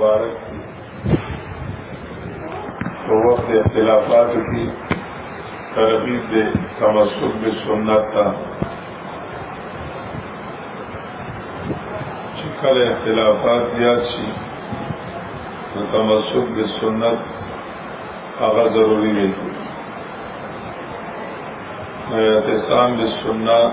مبارک تو وقت اختلافات کی ترغیب دے تمسک بے سنت تا چکل اختلافات زیاد شي نو تمسک به سنت هغه ضروری دی نو اعتصام به سنت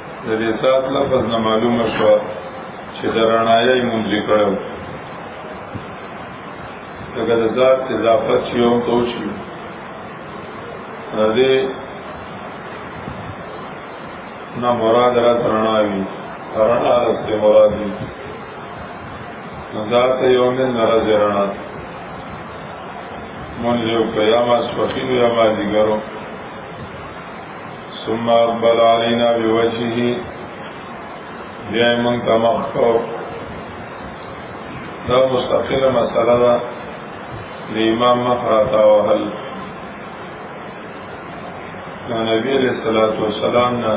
د دې سات لفظ نه معلومه شو چې د رڼایي مونږ کړو دغه د ذات اضافه چې یو توچی دې نه مراد را رڼاوي رڼا راځي مراد دي ذات یوم نرز رڼا مونږ یو قیامت فقیر یا ما دیګرو ثم اقبل علينا بوجهه بیا موږ تمام کو دا مستقله مسله ده د امام مخاطا او حل نو نبی علیہ الصلوۃ والسلام نه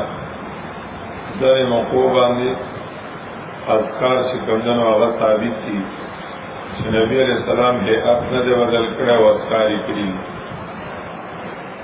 د موقوع باندې اذکار چې کومنه هغه ثابت دي چې نبی علیہ السلام هيئت نه بدل کړه او اذکار یې کړی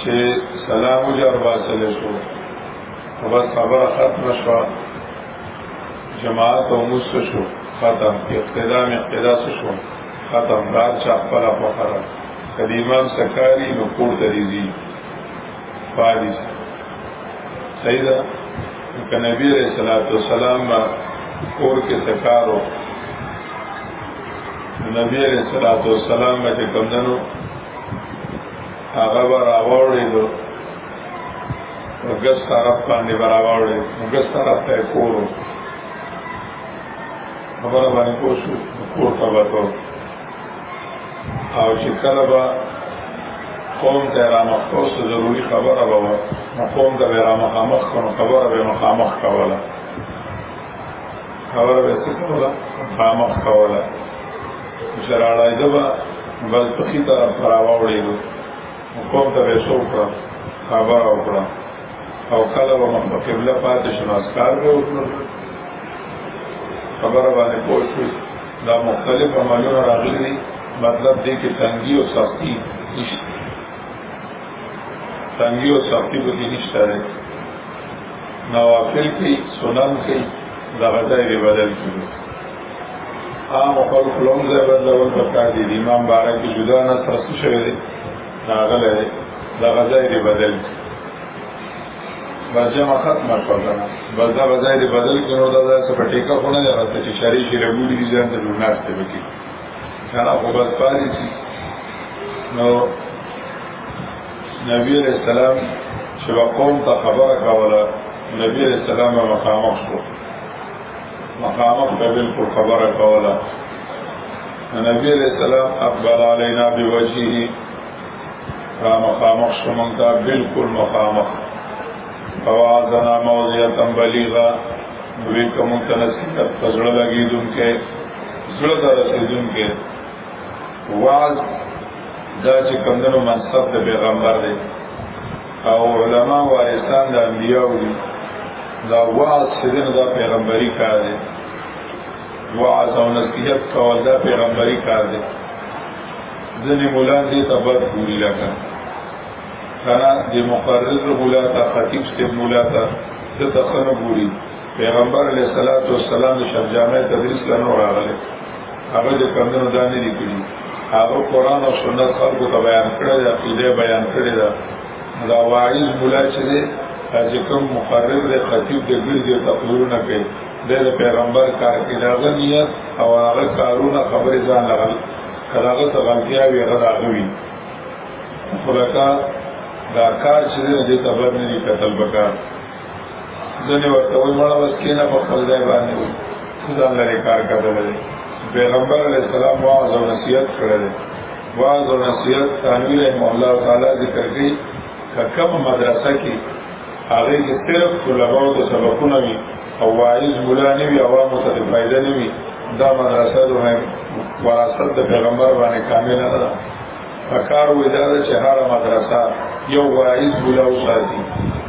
چې سلام جار باسل شو بس خبر ختم شو جماعت او مست شو ختم اقتدا می اقتدا شو ختم رات چا خپل په خره کدی امام سکاری نو کور ته ریزي فادي صحیح ده که نبی علیہ الصلوۃ والسلام ما کور کې سکارو نبی علیہ الصلوۃ والسلام باندې کوم دنو هغه براوړې دو وګس طرف باندې براوړې وګس طرف ته کورو خبره باندې کوشو کور ته وته او چې کله به قوم ته را مخصوص ضروری خبره به نو قوم ته را مخامخ کنو خبره به مخامخ کوله خبره به څه کومه خامخ کوله شراړای دبا بل پخی طرف راوړې نو کوم ته به شو کړه خبر او کړه او کله به مخ قبله پاتې شنو اسکار به وکړو خبره باندې پوه شو دا مختلف عملونه راغلي دي مطلب دې کې تنګي او سختی نشته تنګي او سختی به نشته نوافل کی سنن کی دغه ځای دی بدل کی عام خپل خلوم ځای بدلول پکار دی امام بارک جدا نه تاسو شوی دی ناغله دی دغه ځای دی بدل کی بجه ما ختم کړل بس دا ځای دی بدل کی نو دا ځای څه پټیکا خونه دی راته چې شری شي رګوډي دي ځان ته ورناشته وکي کله خو بس پاري نو نبی علیہ السلام چې قوم ته خبره کوله نبی علیہ السلام مخامخ شو مخامخ به بالکل خبره کوله نبی علیہ السلام اقبل علینا بوجهه را مخامخ شو مونږ ته بالکل مخامخ فوازنا موضیعه بلیغه وی کوم تنسیت پزړه لګیدونکې زړه ته رسیدونکې وعظ دا چې کمدنو منصب د پیغمبر دی او علما وارثان د انبیاء دي دا وعظ چې دا پیغمبري کار دی وعظ او نصیحت کول دا پیغمبري کار دی ځنې مولا دې تبر پوری لکه کنا د مقرر مولا تا خطیب سے مولا تا د تخنه پوری پیغمبر علیه الصلاۃ والسلام د شرح جامع تدریس لنو راغله هغه د کمنو دانه لیکلي هغه قران او سنت خلکو ته بیان کړی دا عقیده بیان کړی دا دا واعظ مولا چې دی چې کوم مقرر دی خطیب دی ګرځي او تقریرونه کوي د پیغمبر کار کې دا غنیت او هغه کارونه خبرې ځان لغل کلاغه ته غلطیا وی هغه راغوي خلکا دا کار چې دې ته بر نه دي قتل بکار ځنې ورته وایي مړه بس کېنه په خپل ځای باندې وایي ځان لرې کار کتلی دی پیغمبر علیه السلام وعظ او نصیحت کړی دی وعظ او نصیحت تنوی رحمه الله تعالی ذکر کوي که کومه مدرسه کې هغې کې صرف طلباو ته سبقونه وي او واعظ مولا نه وي عوامو ته د فایده نه وي دا مدرسه د وراثت د پیغمبر باندې کامله نه ده پکار وې دا چې هر مدرسه یو وایز بولا وساتي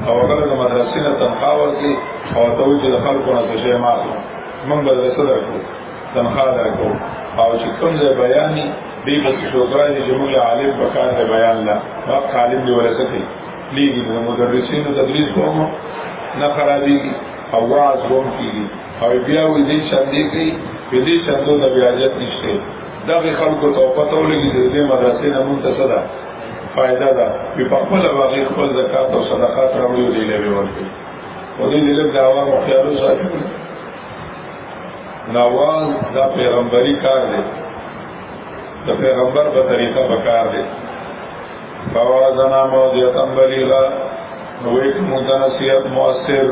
او هغه د مدرسې نه تنخواه ورکړي او ته چې د خلکو نه څه شي ماخلو موږ مدرسه درکو تنخواه درکو او چې کوم ځای بیانې دې په شوګرا دي چې موږ عالم په کار دی بیان لا هغه عالم دی ورسه کوي لیږي د مدرسینو تدریس کوم نه خرابېږي او واعظ هم کېږي او بیا وې دې چاندې کوي په دې چاندو د بیا جت نشته دغه خلکو ته پته ولګي چې دې مدرسې نه مونږ ته څه ده فائدہ ده په خپل واقع خپل زکات او صدقات راوړي دی له ورته او دې دې له داوا مخیارو ساتي نواز دا پیغمبري کار دی د پیغمبر په طریقه به کار دی فوازنا موضیتا بلیغا نویت مدنسیت مؤثر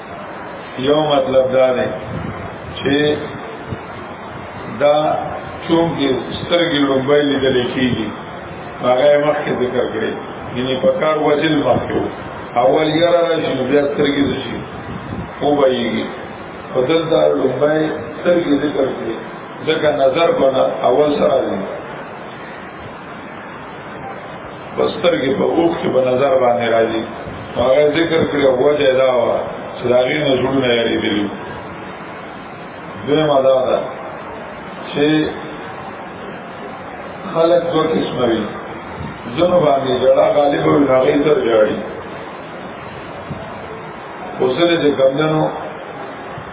یو مطلب دا دی چې دا چون کې سترګې لومبای لیدل کېږي هغه مخکې ذکر کړی یعنی په کار وزل مخکې اول یې راشي نو بیا سترګې شي او بایږي په دلته لومبای سترګې ذکر کړی ځکه نظر بنا اول سره دی بستر کې په اوخ کې په نظر باندې راځي هغه ذکر کړی او وجه دا و چې دا غي نه جوړ نه یاري دی دغه ماده ده چې خلق دوه قسمه وي زنو باندې جړه غالب وي هغه تر جړي اوسره چې کمندنو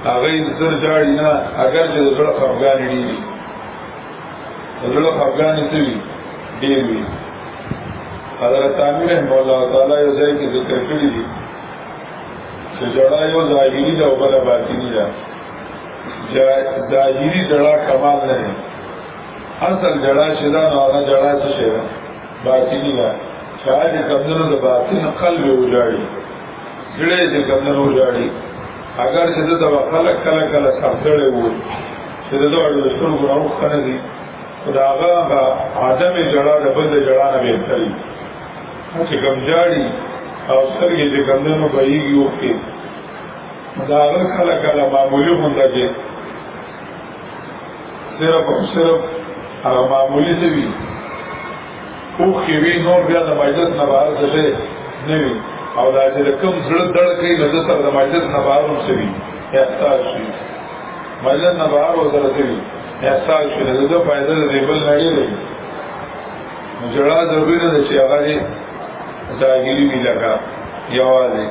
هغه تر جړي نه اگر چې زړه خفګان دي زړه خفګان څه وي ډېر وي حضرت عامر رحمه الله تعالی یو ځای کې ذکر کړی دی چې جړا یو ظاهري ده او بل باطني ده ظاهري جړا کمال نه دی اصل جړا چې دا نه هغه جړا څه شي ده باطني ده چې هغه کمزور د باطن قلب وجاړي زړه دې کمزور وجاړي اگر چې دا خلک کله کله سختړې وو چې د دوه د ټول ګناو خنه دي دا هغه عدم جړا د بل جړا نه بهتري چې کم جاړي او سترګې چې کم نه بهيږي او کې دا هغه خلک کله معمولی مونږه دي صرف او صرف هغه معمولی څه وي او کې وی نور بیا د مجلس نه بهر څه نه وي او دا چې کوم زړه دړ کوي نو د سره د مجلس نه بهر هم څه وي احساس شي مجلس نه بهر وسره تلي احساس شو د دې فائدې د دې بل نړۍ دی جړا ضروري نه چې هغه دې ځاګيري وی لگا یوازې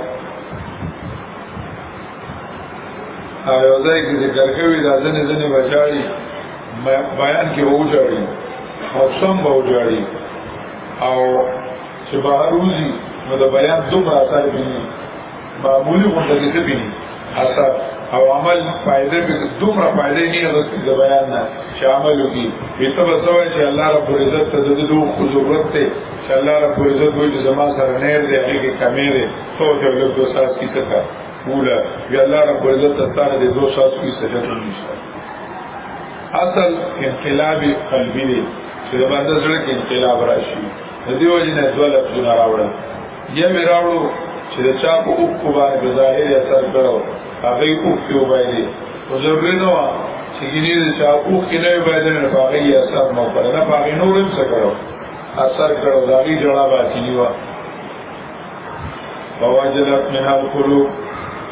او یو ځای کې ذکر کوي دا ځنې ځنې بچاړي بیان کې وځاړي او سم به وځاړي او چې بهر وځي نو د بیان دومره اثر کوي معمولی غونډه کې څه بیني اثر او عمل فائدې په دومره فائدې نه غوښتي د بیان نه چې عمل وکړي بیت به سوې چې الله رب عزت ته د دوه خو ضرورت ته چې الله رب عزت وې چې زما سره نه دی هغه کې کمې ده تو ته له دوه ساس کې څه کار ولا یا الله رب عزت ته ستاره د دوه ساس کې څه ته نشته اصل انقلاب قلبی دی چې د باندې زړه کې انقلاب راشي د دې وجه نه دوه لفظونه راوړل یې مې راوړو چې د چا په اوښکو باندې په ظاهر یې اثر کړو هغه یې اوښکې وبایلې خو ضروري نه وه چې ګینې د چا اوښکې نه وې بایلې نه په هغې یې اثر نه وکړ نه په هغې نور هم څه کړو اثر کړو د هغې ژړا باطلي وه فوجلت من القلوب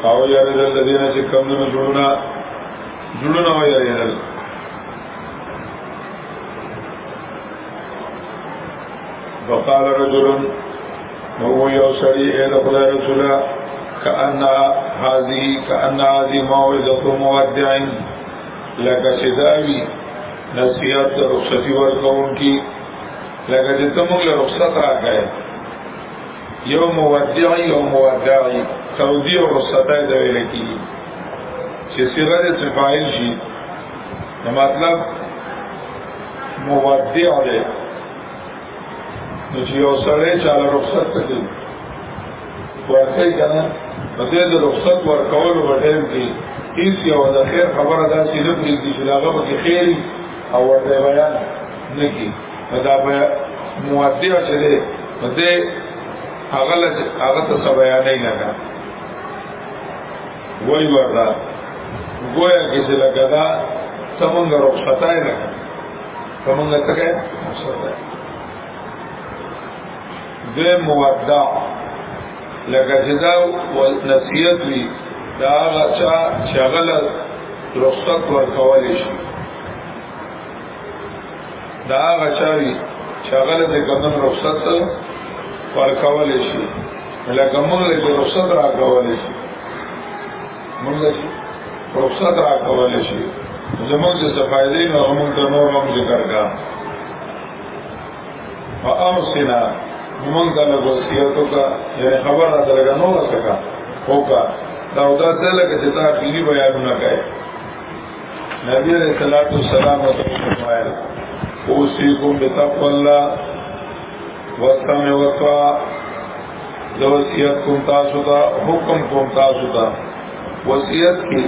او یاردل الذين چې کمونو جوړونه جوړونه وایي وقال رجل نو یو سړی اې د خدای رسول کأن هذه کأن هذه موعظه مودع لکه سداوی نصیحت د رخصتی ورکون کی لکه چې ته موږ له رخصت راکای یو مودع یو مودع تودیع رخصتای د ویل کی چې صيغه د فاعل شي نو مطلب مودع دی نو چې یو سړی چاله رخصت کوي ورکړي کنه نو دې د رخصت ورکولو په ټیم کې هیڅ یو د خیر خبره ده چې لږ دې چې هغه به خیر او ورته بیان نه کی دا به مودع چې دې دې هغه هغه ته بیان نه لګا وای وردا گویا کې چې لګا دا څنګه رخصتای نه څنګه څنګه رخصتای د مودع لکه چې دا نصیحت وی دا غچا شغل رخصت ورکول شي دا غچاوي شغل د کمن رخصت پر کول شي لکه موږ له رخصت را کول شي موږ له رخصت را کول شي زموږ څه فائدې نه موږ ته نور هم ذکر کا فامسنا موږ ته له وصیتو کا یعنی خبر را درګه نور څه کا هوکا دا ودا څه لکه چې تا اخیری بیانونه کوي نبی علیہ الصلوۃ والسلام فرمایل اوصيكم بتقوى الله والسمع والطاعه د وصیت کوم تاسو ته حکم کوم تاسو ته وصیت کې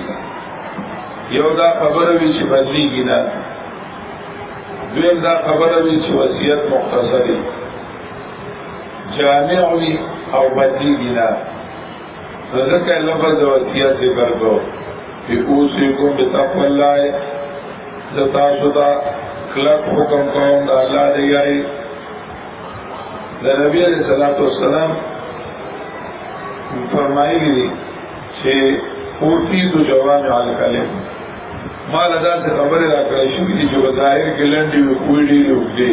یو دا خبره وی چې بدلیږي نه دویم دا خبره وی چې وصیت مختصری جامع وی او بدلیږي نه ذکر لفظ وصیت ذکر کو فی اوسیکم بتقوی اللہ زتا شدا کلک حکم کوم دا اللہ دیائی دا نبی علیہ الصلوۃ والسلام فرمایلی دی چې پورتی تو جوان عال کلم ما لدا سے خبر را کړی شو چې په ظاهر کې لنډي وکړي وکړي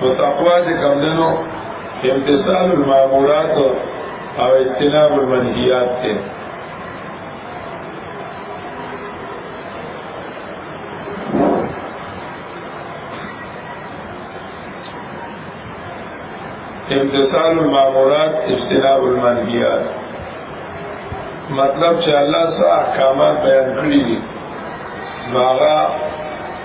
نو تقوا چې کوم دنو امتثال المامورات او اجتناب المنهیات ته امتثال المامورات اجتناب المنهیات مطلب چې الله سره احکامات بیان کړی دي نو هغه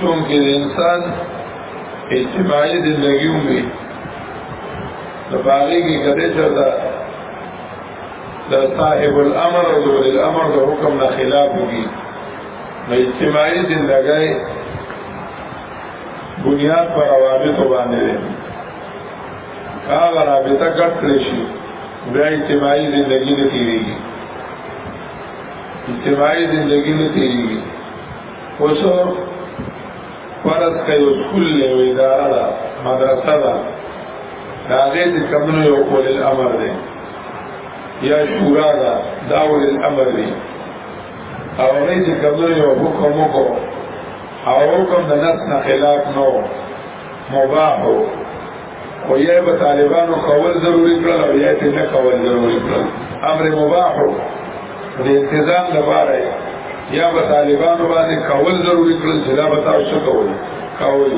چونکه د انسان اجتماعي زندگی وي د باغې کې کده چرته د صاحب الامر او ذو الامر د حکم نه خلاف وي نو اجتماعي زندګۍ بنیاد پر روابط باندې ده هغه رابطه کټ کړی شي بیا اجتماعي زندگی نه تیریږي اجتماعي زندگی نه تیریږي اوس فرض کوي سکول له اداره ده مدرسه ده هغه د کمنو یو کول الامر دی یا شورا ده دا ول الامر دی او هغه چې کمنو یو حکم وکړو او حکم د نس نه خلاف نو مباح خو یې به طالبانو کول ضروري کړل او یې ته نه کول ضروري کړل امر مباح د التزام لپاره یا به طالبانو باندې کول ضروري کړل چې دا به تاسو کول کول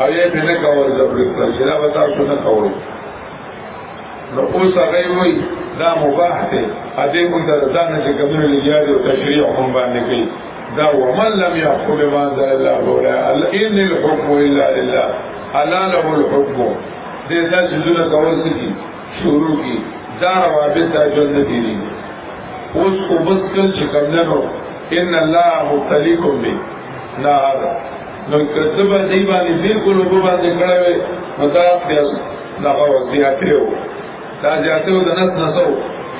او یې ته نه کول ضروري کړل چې دا به تاسو نه کول نو اوس هغه وایي دا مباح دی ا دې موږ د ځان چې کومو لګیا دي او تشریح هم باندې کوي دا ومن لم يحكم بما انزل الله فاولئك ان الحكم الا لله الا له الحكم دې دا چې دونه کول سکی شروع کی دا روابط دا ژوند دي دي اوس کو بس کل چې کمندنو ان الله مبتليكم به نار نو کتبه دی باندې بالکل وګ باندې کړه وي مطلب بیا دا وځي اتیو دا زیاته د نس نسو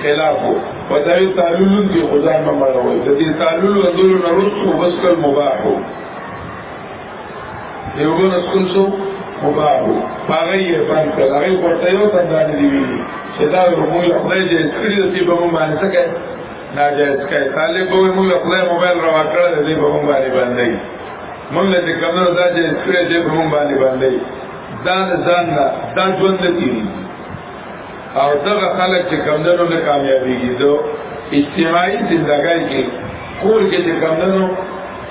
خلاف وو په دې تعلل کې خدای ما مړوي د دې تعلل او دل نه رسو بس کل مباح وو یو بل اسکل سو مباح وو هغه یې باندې کړه هغه ورته یو څنګه دی وی چې دا موږ خدای دې کړی چې به مو باندې څه کوي ناجایز کوي طالب به موږ خدای موبایل را وکړل دې به مو باندې باندې موږ دې کمنو دا چې کړی دې به مو باندې باندې دا ځان دا ژوند دې او دغه خلک چې کمدنو نه کامیابیږي دو اجتماعي زندګۍ کې کور کې چې کمدنو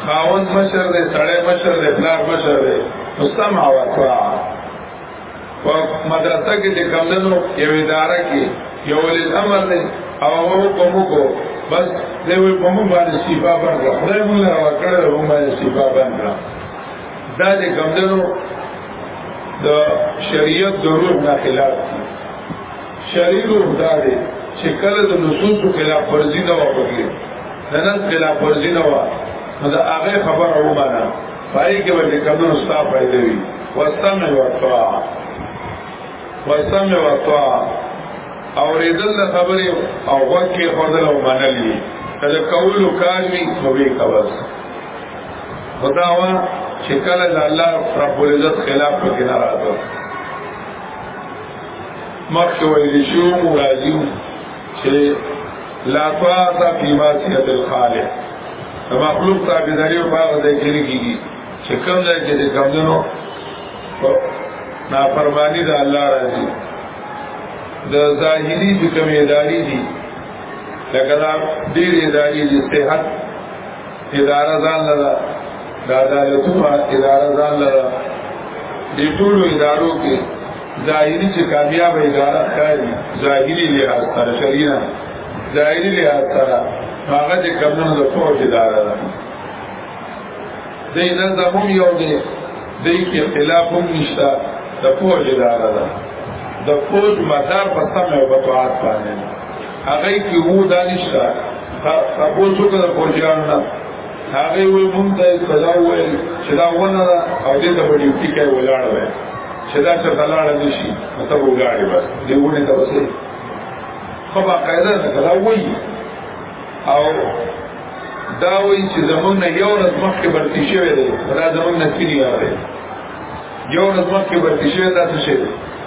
خاوند مشر دی سړی مشر دی پلار مشر دی نو سم او اطاعه په مدرسه کې چې کمدنو یو اداره کې یو الامر دی او هغه کوم کو بس دی وي په موږ باندې استعفا ورکړه خدای موږ راوړل موږ باندې استعفا ورکړه دا چې کمدنو د شریعت د روح نه خلاف دي شریع روح دا دی چې کله د نصوص خلاف ورزي نه وکړي د نن خلاف ورزي نه و نو دا هغه خبره ومنه پای کې به کمن استا پیدا وي واستمع وطاع واستمع وطاع او ریدل د خبرې او وکه خدل او منلې کله کول او کار وی نو به کبس خداوا چې کله د الله رب العزت خلاف پکې نه راځو مخکې ویل شو راځي چې لا طاعت فی معصیت الخالق د مخلوق تابعداري او باغ د کېږي کېږي چې کوم ځای کې د کمزنو نافرمانی د الله راځي د ظاهری چې کوم اداري دي لکه دا ډېر اداري دي صحت اداره ځان لره د عدالتونو اداره ځان لره د ټولو ادارو کې ظاهري چې کامیاب اداره ښکاري ظاهري لحاظ سره شرینا ظاهري لحاظ سره هغه د کمونو د فوج اداره ده دی نظم هم یو دی دی کې اختلاف هم نشته د فوج اداره ده د فوج مدار په سمع او بطاعت باندې هغه کې وو دانشتا تاسو څنګه د پرجان نه هغه وی مونږ ته سزا ویل چې دا ونه ده او دې ته وړي چې کوي ولاړ وي چې دا څه ولاړ دي شي ته وګاړي بس دې ونه ته وسه خو با قاعده نه دا وی او دا وی چې زمونږ نه یو ورځ مخکې برتی شوی دی دا زمونږ نه سینی راغی یو ورځ مخکې برتی شوی دا څه شي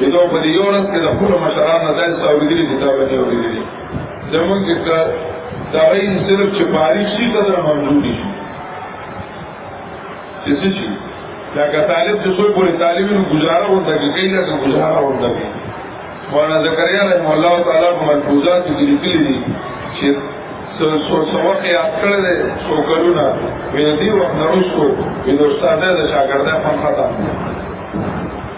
یو په دې یو ورځ کې د خپل مشران نه داسې اوریدلې چې دا باندې اوریدلې زمونږ کې کا دا وایي صرف چې پاری شي قدر منظور شي چې څه شي دا که طالب چې څو پورې طالب نو گزاره ورته کې کله دا گزاره ورته کې مولانا زکریا رحم الله تعالی په ملحوظات کې لیکلي دي چې سو سو سو خیات کړل دي سو کلونه ویني وخت نرسو ویني استاد د شاګرد په خطا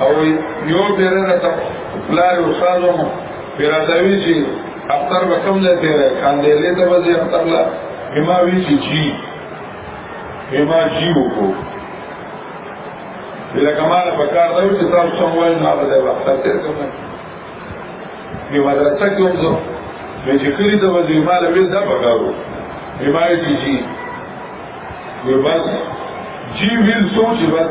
او یو پیره راته پلار استاد مو پیره دا وی چې اختر به کم ځای پیره کاندې لې ته وځي اختر لا هما وی چې جی هما جی وکړو بلا کمال په کار دا چې تاسو څنګه وایي نه به وخت تیر کوم دی مدرسه کې هم زه به چې کلی ته وځي مال به دا پکارو هما جی جی وی بس جی ویل سوچ بس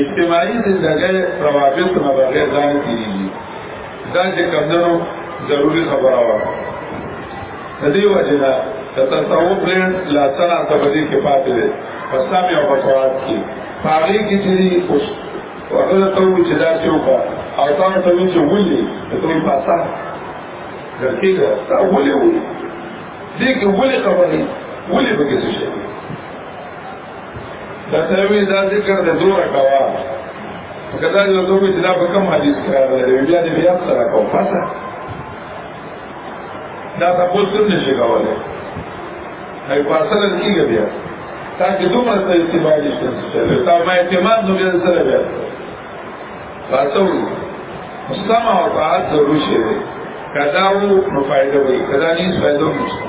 اجتماعي زندګۍ روابط نه بغیر دا نه کېږي دا چې کمدنو ضروري خبره وه د دې وجه نه د تصوف لین لا سره ته بدې کې پاتې دی په سامي او بسوات کې پاغې کې چې دي اوس هغه ته و چې دا چې وکړه او تا ته و چې ولې ته یې پاسه درکېږه تا ولې ولې دې کې ولې خبرې ولې به کې څه شي تسوی دا ذکر د دوه کوا کدا یو دوه چې دا په کوم حدیث کې راغلی بیا دې بیا سره کوم پاسه دا تاسو څنګه شي کولای هاي پاسل کیږي بیا تا چې دومره ته اتباع نشته چې تا ما اعتماد نو بیا سره بیا تاسو سما او طاعت ضروري شي کدا وو نو فائدہ وي کدا نه فائدہ نشته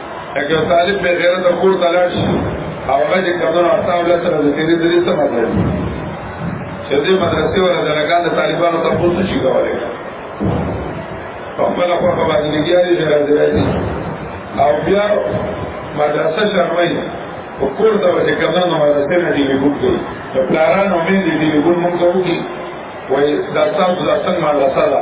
اګه طالب به غیر د کور تلاش او هغه چې کمنو اصحاب له سره د تیرې درې څه مطلب چې دې مدرسې ولا د لګان د طالبانو ته پوښتنه شي کولای په خپل خو په باندې لګیاري چې راځي راځي او بیا مدرسه شرمای او کور ته چې کمنو مدرسې نه دی وګوري د پلارانو مې دې دې ګور مونږ ته وګوري وای دا تاسو دا څنګه مدرسه ده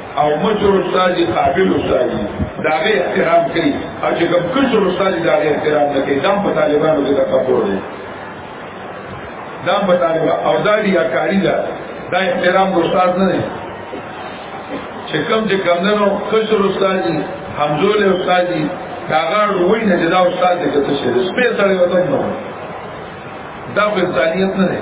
او مشر استاد قابل استاد دا غي احترام کوي او چې کوم کشر استاد دا غي احترام نه کوي دا په طالبانو کې تکبر دی دا په طالبان او دا دی اکاری دا دا احترام استاد نه دی چې کوم چې کوم نو کشر استاد همزول استاد دا غاړ وای نه دا استاد دې ته شه سپیڅلې وته نو دا په ځانیت نه دی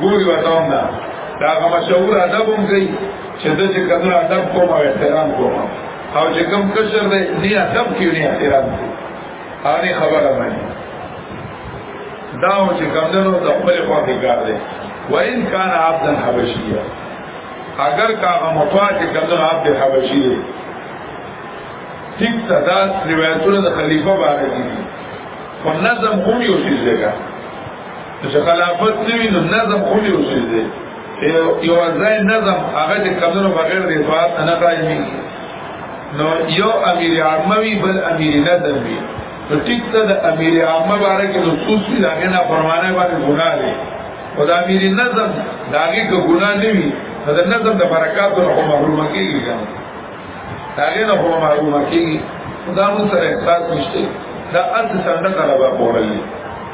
ګوري وتاوم دا دا هغه مشهور ادب هم کوي چې د چې کله ادب کوم او احترام کوم او چې کوم کشر دی نه ادب کې نه احترام کوي هغه خبره باندې دا او چې کمندونو د خپل خوا کې کار دی وان کان عبدن حبشیه اگر کا هغه مطاع چې کمندونو عبد حبشی دی ٹھیک صدا روایتونه د خلیفہ باندې دي خو نظم هم یو شي ځای چې خلافت نوی نو نظم خو یو شی دی یو ځای نظم هغه د کمونو بغیر د اطاعت نه قایمي نو یو امیر عاموي بل امیر نظم وي نو ټیک ته د امیر عامه باره کې نو سوسی لاغه نه فرمانه باندې ګناه دی او د امیر نظم داګه کو ګناه نه وي د نظم د برکات او محروم کیږي کنه داګه نه هو محروم کیږي دا مو سره احساس نشته دا اصل څنګه طلبه پورلې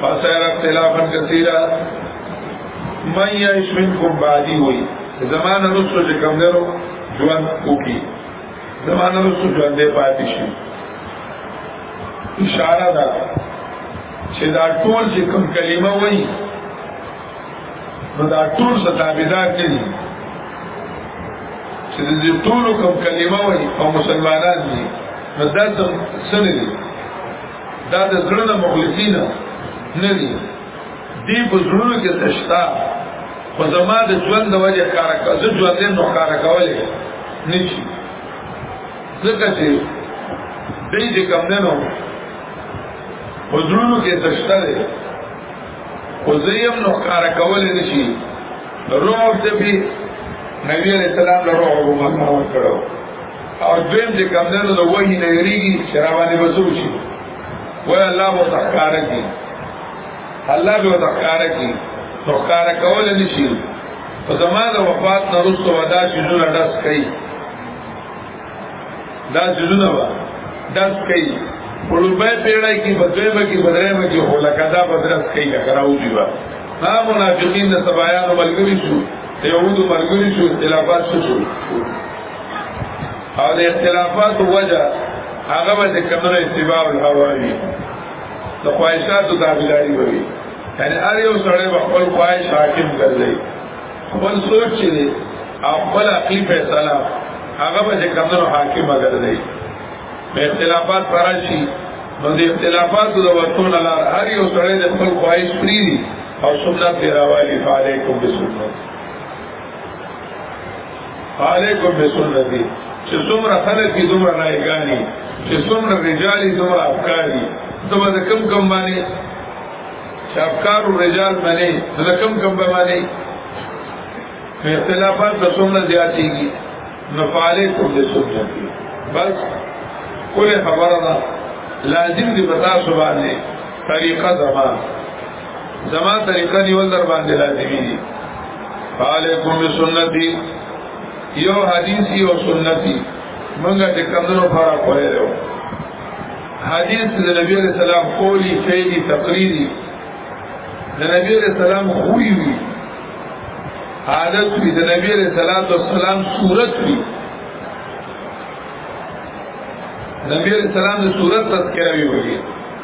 فسائر اختلافا کثیرا من یعیش منکم بعدی وی زمانه رسو چې کم درو ژوند کوکی زمانه رسو ژوند دی پاتې شي اشاره ده چې دا ټول چې کوم کلمه وایي نو دا ټول ستابدار نه دي چې دې ټول کوم کلمه وایي او مسلمانان دي نو دا څه نه دي دا د زړه نه مخلصین نه دي دی په زړونو کې تشتا خو زما د ژوند د وجه کار کا زه ژوند نو کار کولې نشي ځکه چې دې دې کم نه نو په زړونو کې تشتا دی خو زه یې نو کار کولې نشي روح دې نبی علیہ السلام له روح وګورم کړو او دویم چې کوم دی نو د وحي نه یریږي چې را باندې به څه وشي وایي الله به ورته ښکاره کړي الله به ورته ښکاره کړي نو ښکاره کولی نه شي په زما د وفات نه وروسته به دا څیزونه ډس کوي دا څیزونه به ډس کوي په لومړۍ پېړۍ کې په دویمه کې په درېیمه کې خو لکه دا به درس کوي لکه راوځي به ها منافقین د سبایانو ملګري شو د یهودو ملګري شو اختلافات شو او د اختلافات وجه هغه به کمنه اتباع الهوایی د خواهشاتو تابعداري وي یعنی هر یو سړی به خپل خواهش حاکم ګرځي خپل سوچ چې دی او خپل عقلي فیصله هغه به کمنه حاکم ګرځي به اختلافات راشي نو د اختلافاتو د وختونو لار هر یو سړی د خپل خواهش پریری او سنت دی راوالی فعلیکم بسنت علیکم بسنتی چې څومره خلک دي دومره رایګاني چې څومره رجال دي دومره افکار دي ته به کم کم باندې چې افکار او رجال باندې د کم کم باندې اختلافات به څومره زیاتېږي نو علیکم بسنتی بس کله خبره ده لازم دي بتا سو باندې طریقه زما زما طریقه نیول در باندې لازمي دي علیکم بسنتی یو حدیث یو سنتی منګه چې کمونو فرق پرې دی حدیث د نبی علیہ السلام قولی فعلی تقریری د نبی علیہ السلام خوی وی حالت وی د نبی علیہ الصلوۃ والسلام صورت وی نبی علیہ السلام د صورت تذکرہ وی وی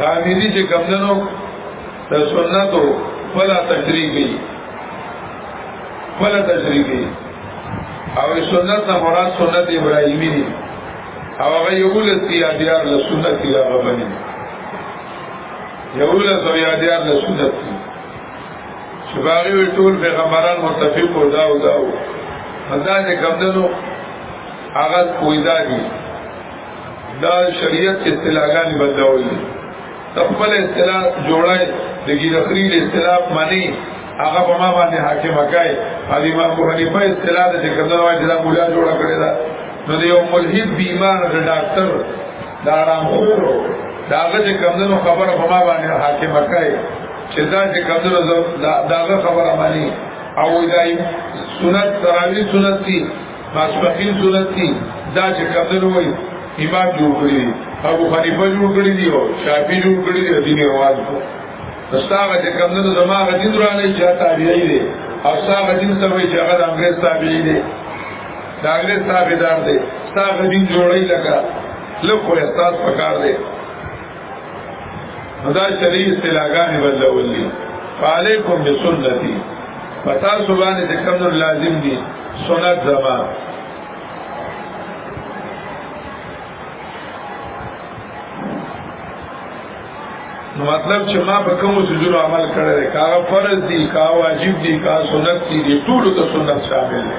غامدی چې کمدنو د سنتو بلا تشریح کی بلا تشریح کی او سنت نه مراد سنت ابراهیمی دی او هغه یو لسی یادیار له سنت یا غبنی یو لسی یادیار له سنت دی چې باغی وی ټول پیغمبران متفق و دا او دا او دا چې کمدنو هغه کویدا دي دا شریعت اصطلاحګان بدلول دي خپل اصطلاح جوړای د ګیرخری د اصطلاح معنی هغه په ما باندې حاکم کای علي ما کو هني په اصطلاح د کندن وای جلا مولا جوړ کړی دا نو د یو ملحد بیمار د ډاکټر د آرام خور دا هغه کندن خبره په ما باندې حاکم کای چې دا چې کندن دا هغه خبره معنی او دای سنت تراوی سنت دي ماسپخین صورت کی دا چې کمدن وای امام جوړ کړی ابو حنیفه جوړ کړی دی او شافعی جوړ کړی دی دیني رواج دستاغه چې کمدن زما غدین را نه چې تابعی دی او ساغه دین ته وای چې هغه د انګريز تابعی دی د انګريز تابعدار دی ساغه دین جوړی لگا لکه استاد پکار دی دا شریع اصطلاحګانې بدلولې فعلیکم بسنتی پتا سبحانه د کوم لازم دي سنت زما نو مطلب چې ما په کوم سجود عمل کړی دی کا فرض دی کا واجب دی کا سنت دی ټول ته سنت شامل دی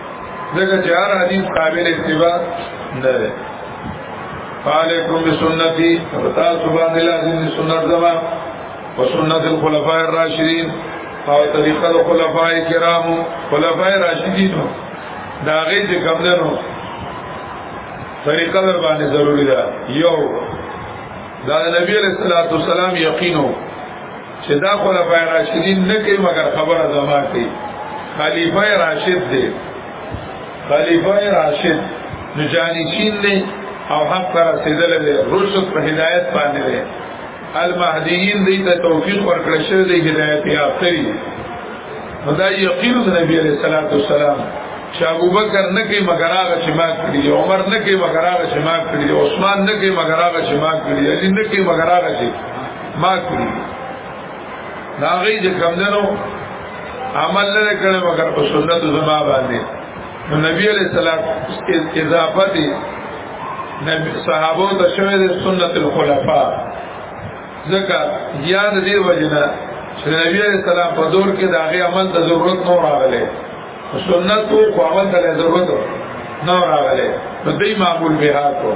ځکه چې هر حدیث قابل اتباع نه دی فعلیکم بسنتی فتا سبحان الله دین سنت زما و سنت الخلفاء الراشدین او طریقه د خلفاء کرام خلفاء راشدین دا غي چې کم نه نو طریقه در باندې ضروری ده یو دا نبی علیہ الصلوۃ والسلام یقینو چې دا خلفای راشدین نه کوي مګر خبره زما کوي خلیفہ راشد دی خلیفہ راشد نو جانشین دی او حق پر رسیدل دی رشد په هدایت باندې دی المهدیین دی ته توفیق ورکړل شوی دی هدایت یافته دی خدا یقین نبی علیہ الصلوۃ والسلام چې ابو بکر نه کوي مګر هغه چې ما کړی عمر نه کوي مګر هغه چې ما کړی عثمان نه کوي مګر هغه چې ما کړی علی نه کوي مګر هغه چې ما کړی دا غي چې کم دنو عمل نه کړو مگر په سنت زما باندې نو نبی علیہ السلام اضافه دي نبی صحابو ته شوه د سنت الخلفاء ځکه یاد دی وجنه چې نبی علیہ السلام په دور کې دا غي عمل ته ضرورت نه راغله سنت او عمل ته ضرورت نه راغله نو دې معمول به هاتو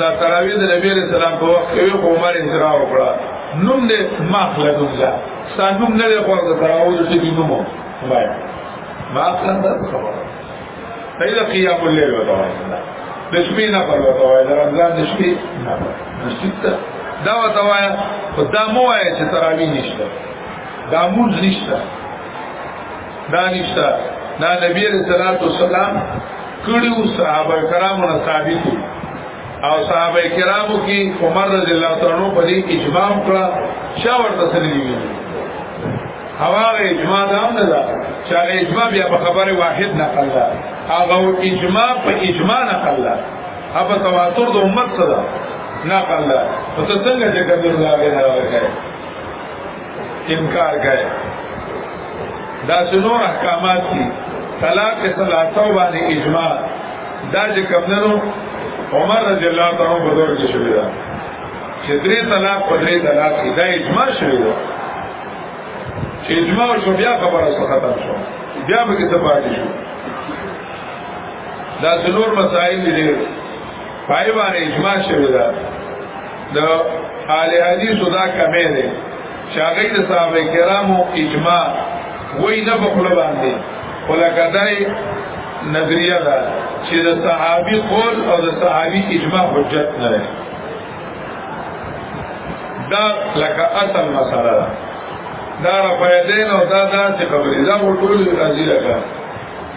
دا تراوی د نبی علیہ السلام په وخت کې خو عمر احترام وکړه نوم دې ماخله نوم لا سانوم نه خو د تراوی د ټکی نوم وای ماخله دا خبره پیدا قیام الليل وتوای د شپې نه پر وتوای د رمضان د شپې نه نشته دا وتوای خدامو وای چې تراوی نشته دا موز نشته دا نشته دا نبی علیہ الصلوۃ والسلام کړیو صحابه کرامو نه ثابت او صحابه کرامو کې عمر رضی الله تعالی عنہ په دې اجماع کړه شا ورته سره دی هغه اجماع دا نه ده چې هغه اجماع بیا په خبره واحد نه کړه هغه اجماع په اجماع نه کړه هغه تواتر د امت سره نه کړه په څنګه چې کبیر الله غیر هغه انکار کوي دا څنور احکامات دي طلاق ثلاثه باندې اجماع دا چې کمندنو عمر رضی الله تعالی عنہ په دور کې شوی دا چې درې طلاق په درې طلاق کې دا اجماع شوی دا چې اجماع شو بیا خبره څه ختم شو بیا به څه پاتې شو دا څنور مسائل دي پای باندې اجماع شوی دا د اهل حدیث دا کمه ده چې هغه د صحابه کرامو اجماع وای نه په خپل باندې ولکه دای نظریه ده چې د صحابي قول او د صحابي اجماع حجت نه ده دا لکه اصل مسله ده دا را پیدین او دا دا چې خبرې دا ټول راځي لکه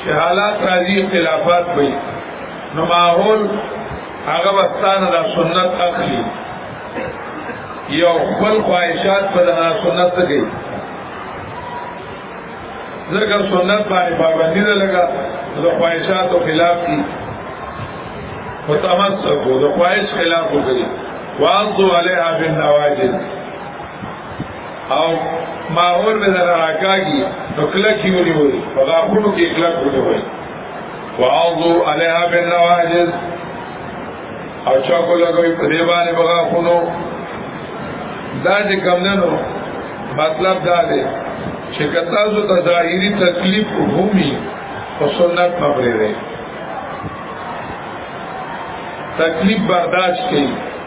چې حالات راځي اختلافات وي نو ماحول هغه وستانه د سنت اخلي یو خپل خواهشات په دغه سنت کې ځکه سنت باندې پابندي ده لګا د خواهشاتو خلاف دي متمسکو د خواهش خلاف وکړي واعضوا عليها بالنواجذ او ماحول به در راکاږي نو کلک یې ونیوي په غاښونو کې کلک ونیوي وعضو علیها بالنواجز او چاکو لګوي په دې باندې په غاښونو دا چې کمندنو مطلب دا دی چې کتا زو ته ظاهري تکلیف همي او سنت مبرې تکلیف برداشت کړي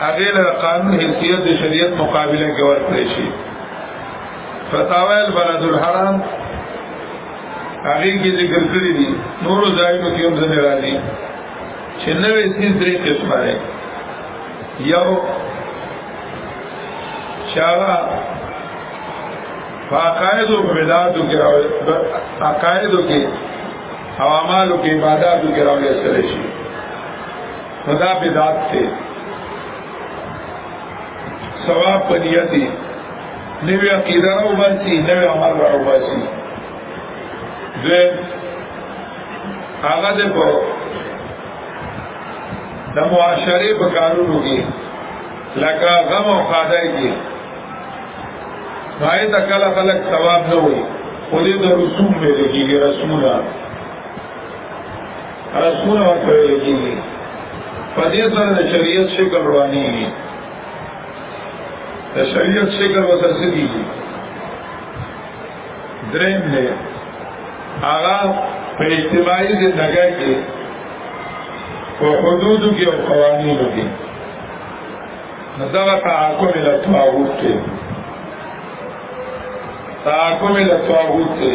هغه له قانون حیثیت د شریعت مقابله کې ورکړي شي فتاوی البلد الحرام هغه کې ذکر کړی دي نور ځایونو کې هم ځنه راځي چې نوې سیس درې قسمه ده یو شاوا فاقائدو په بدعاتو کې راوي عقائدو کې او اعمالو کې عبادتو کې راوي سره شي خدا بدعت ته ثواب په نیت دی نوی عقیده راو باسی نوی عمل راو باسی دوی آغا ده پا ده معاشره پا کارونو کی لکا غم و خادای کی نوائے تا کلا خلق ثواب نوی خودی ده رسوم میرے کی رسوم را رسمونه ورته ویل کېږي په دې سره د شریعت شکل روانېږي د شریعت شکل ورته څه کېږي درېیم دی هغه په اجتماعي زندګۍ کې په حدودو کې او قوانینو کې نو دغه تحاکم له طاغوت کې تحاکم له طاغوت کې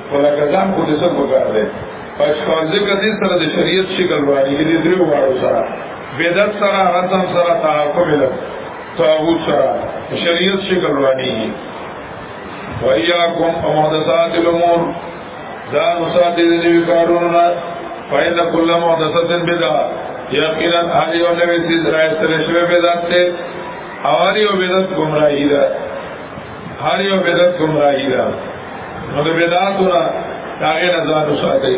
ولکه ځان کو دې سب وګار دې پښ فاضل کدي سره د شریعت شکل وړاندې دې درې وړو سره بدعت سره رسم سره تعاقب له طاغوت سره شریعت شکل وړاندې وَإِيَّاكُمْ وَمُحْدَثَاتِ الْأُمُورِ دا مساتی دی نوی کارونو نا فَإِنَّ كُلَّ مُحْدَثَةٍ بِدَا یقینا هر یو نوی چیز راستل شوی بدعت ته او هر یو بدعت گمراهی ده هر یو بدعت گمراهی ده نو د بدعاتو نه هغه نه ځان وساتي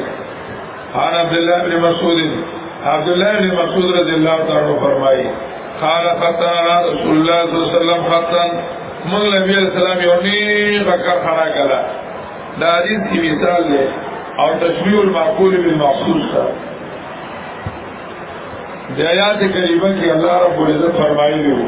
حان عبد الله بن مسعود عبد الله بن مسعود رضی الله تعالی عنہ فرمایي قال فتن رسول الله صلی الله علیه وسلم فتن موږ نبی علیہ السلام یو نه بکر خرا کړه دا حدیث کی مثال دی او تشبیه المعقول بالمحسوس ده د آیات کریمه کې الله رب العزت فرمایلی وو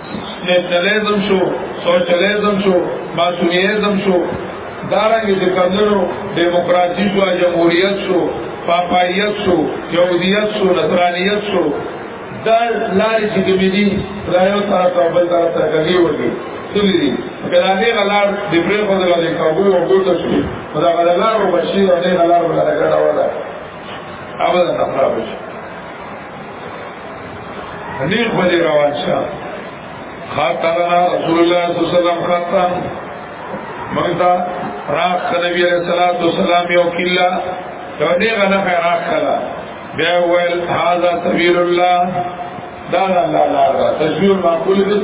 نیشنلیزم شو سوشلیزم شو ماسونیزم شو دارنګه چې کمونو دیموکراسي شو جمهوریت شو پاپایت شو یهودیت شو نصرانیت شو دا لارې چې کومې دي دا یو طرف او بل طرف ته کوي وږي سولې دي کله دې غلار د پرې په دغه د کابو او ګوتو شي دا غلار او بشیر او دې غلار ولا راګړا ولا اوبه دا خراب شي نیخ بجی روان شا خاترنا رسول اللہ صلی اللہ علیہ وسلم خاتم مگتا راک نبی علیہ السلام یو کلا یو دیغا نخی راک کلا بیا ویل حاضر سبیل اللہ دادا اللہ اللہ تشبیر معقول بس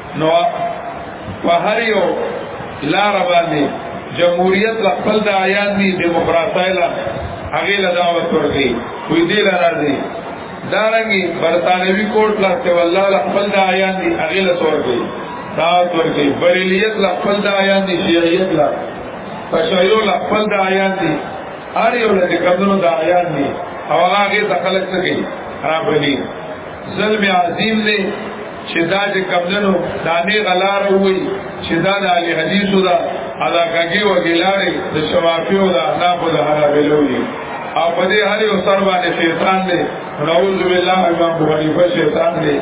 نو په هر یو لار باندې جمهوریت لا خپل د آیات دی دیموکراسي لا هغه لا دعوت ورکړي وې دې لا راځي دارنګي برتانوي کوټ لا ته والله لا خپل د آیات دی هغه لا تور کوي دعوت ورکړي بریلیت لا خپل د آیات دی شیعیت لا تشیع لا خپل د آیات دی هر یو له کمنو د آیات دی او هغه ته خلق څه کوي را بلی ظلم عظیم دی چې دا چې کمدنو دا نه غلار وي چې دا د علي حدیثو دا ادا کګي و ګلارې د شوافیو دا نه په لاره بلوي او په دې هر یو سر باندې شیطان دی نعوذ بالله امام بخاری په شیطان دی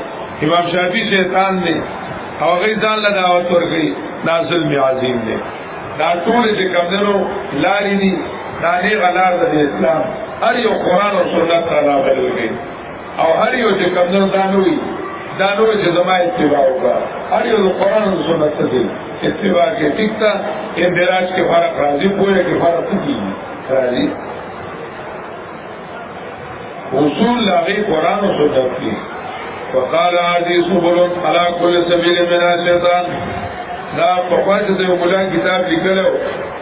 امام شافعی شیطان دی او غي ځان له دعوت ورګي دا ظلم عظیم دی دا ټول چې کمدنو لارې دي دا نه غلار د اسلام هر یو قران او سنت تعالی بلوي او هر یو چې کمزور دا نه وي دا نو چې زما اتباع وکړه هر یو قرآن او سنت ته دی اتباع کې ټیک تا اندراج کې فرق راځي پوهه کې فرق دی راځي اصول لاغي قرآن او سنت کې وقال عادي سبل على كل سبيل من الشيطان دا په پاتې د مولا کتاب لیکلو